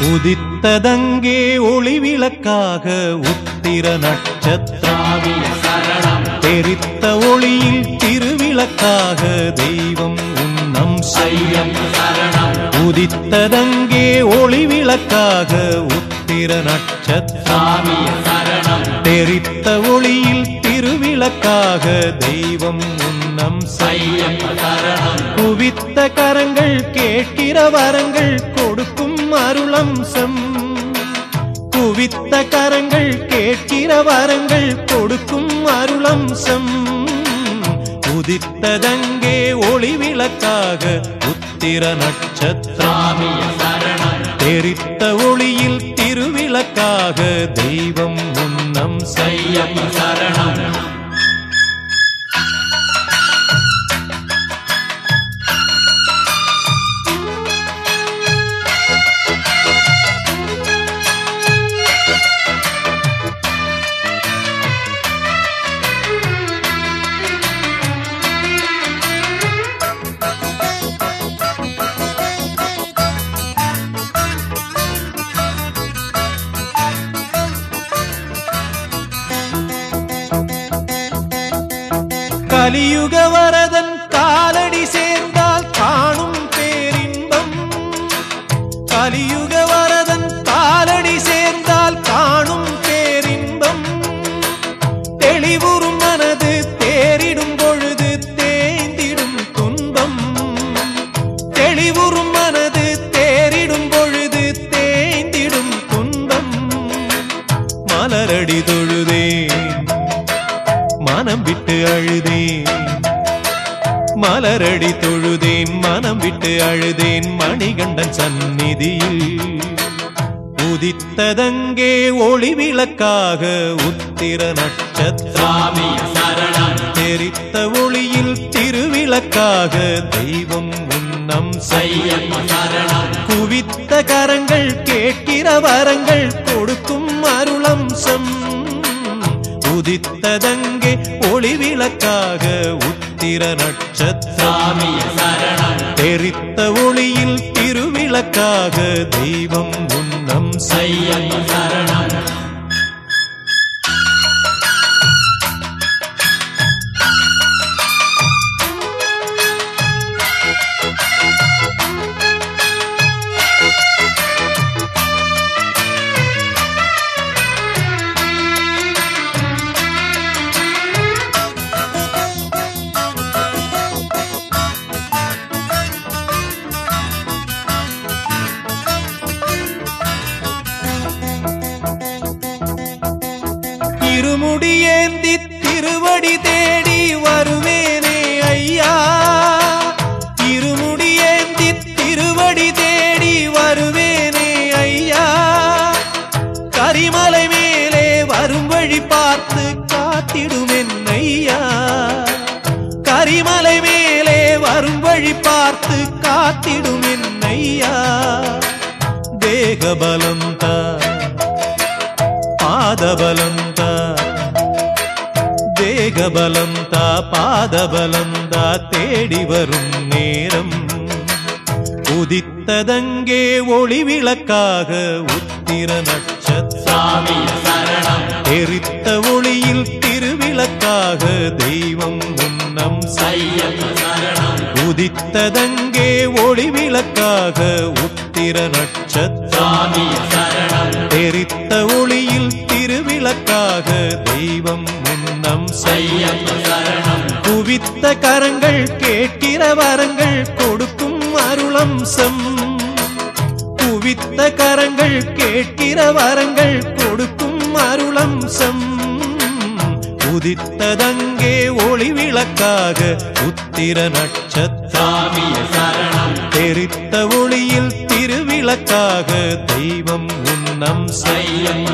உதித்ததங்கே ஒளி விளக்காக உத்திர நட்சத்திரம். தெரித்த ஒளியில் திருவிளக்காக தெய்வம் உன்னம் செய்யம். உதித்ததங்கே ஒளி விளக்காக உத்திர நட்சத்திரம். தெரித்த ஒளியில் திருவிளக்காக தெய்வம் உன்னம் செய்யம். குவித்த கரங்கள் கேட்கிற வரங்கள் கொடுக்கும் அருளம்சம். குவித்த கரங்கள் கேட்கிற வரங்கள் கொடுக்கும் அருளம்சம். உதித்ததங்கே ஒளி விளக்காக உத்திர நட்சத்திரம் தெரித்த ஒளியில் திருவிளக்காக தெய்வம் உன்னம் செய்யம் சரணம். கலியுக வரதன் காலடி சேர்ந்தால் காணும் பேரின்பம். கலியுக வரதன் காலடி சேர்ந்தால் காணும் பேரின்பம். தெளிவுறும் மனது தேரிடும் பொழுது தேய்ந்திடும் துன்பம். தெளிவுறும் மனது தேரிடும் பொழுது தேய்ந்திடும் துன்பம். மலரடி தொழுதேன் மனம் விட்டு அழுதேன். மலரடி தொழுதேன் மனம் விட்டு அழுதேன். மணிகண்டன் சந்நிதியில் உதித்ததங்கே ஒளி விளக்காக உத்திர நட்சத்திரம். தெரித்த ஒளியில் திருவிளக்காக தெய்வம் உன்னம் செய்யம் குவித்த கரங்கள் கேட்கிற வரங்கள் கொடுக்கும் அருளம்சம். உதித்ததங்கே விளக்காக உத்திர நட்சத்திரம். தெரித்த ஒளியில் திருவிளக்காக தெய்வம் உன்னம் செய்யம் திருமுடியேந்தி திருவடி தேடி வருவேனே ஐயா. திருமுடியேந்தி திருவடி தேடி வருவேனே ஐயா. கரிமலை மேலே வரும் வழி பார்த்து காத்திடுமென் ஐயா. கரிமலை மேலே வரும் வழி பார்த்து காத்திடுமென் ஐயா. தேகபலம் தா தேகபலந்தா பாதபலந்தா தேடி வரும் நேரம். உதித்ததங்கே ஒளி விளக்காக உத்திர நட்சத்திரம். தெரித்த ஒளியில் திருவிளக்காக தெய்வம் உன்னம் செய்யம். உதித்ததங்கே ஒளி விளக்காக உத்திர நட்சத்திரம். கரங்கள் கொடுக்கும் அருளம்சம். குவித்த கரங்கள் கேட்கிற வரங்கள் கொடுக்கும் அருளம்சம். உதித்ததங்கே ஒளி விளக்காக உத்திர நட்சத்திராமிய சரணம். தெரித்த ஒளியில் திருவிளக்காக தெய்வம் உன்னம் செய்யம்